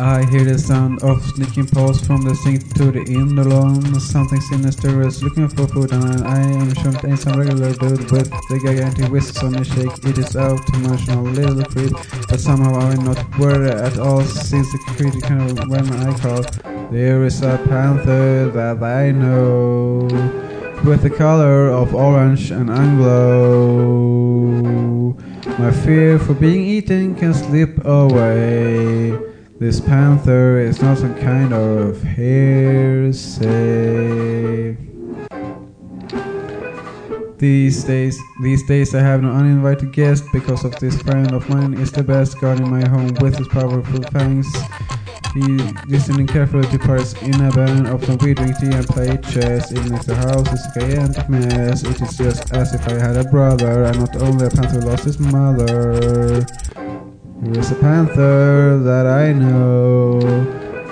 I hear the sound of sneaking paws from the sink to the indolone. Something sinister is looking for food, and I am sure it ain't some regular dude with the gigantic whiskers on his shake. It is out to munch on a little fruit, but somehow I'm not worried at all since the creature kind of when I call. There is a panther that I know with the color of orange and anglo. My fear for being eaten can slip away. This panther is not some kind of hearsay. These days, these days I have no uninvited guest because of this friend of mine is the best guard in my home with his powerful fangs. He listening carefully to parts in a band, often we drink tea and play chess. Even if the house is a gigantic mess, it is just as if I had a brother, and not only a panther lost his mother. Here is a panther that I know,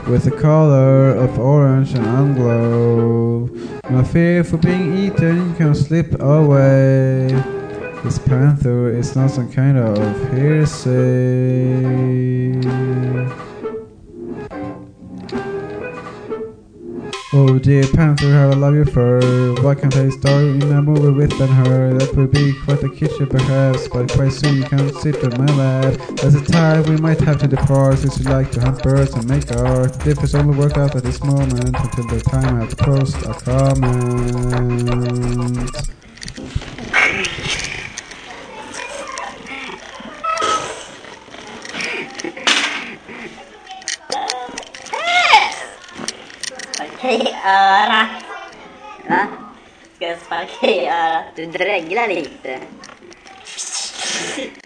with the color of orange and unglow. My fear for being eaten can slip away. This panther is not some kind of hearsay. Oh dear Panther, how I love your fur. Why can't I star in a movie with Ben Hur? That would be quite a kitchen perhaps, but quite soon you can't sit on my lap. There's a time we might have to depart since you like to hunt birds and make art. If it's only work out at this moment until the time to post a comment. i örat. Va? Ska jag sparka i örat? Du dreglar lite.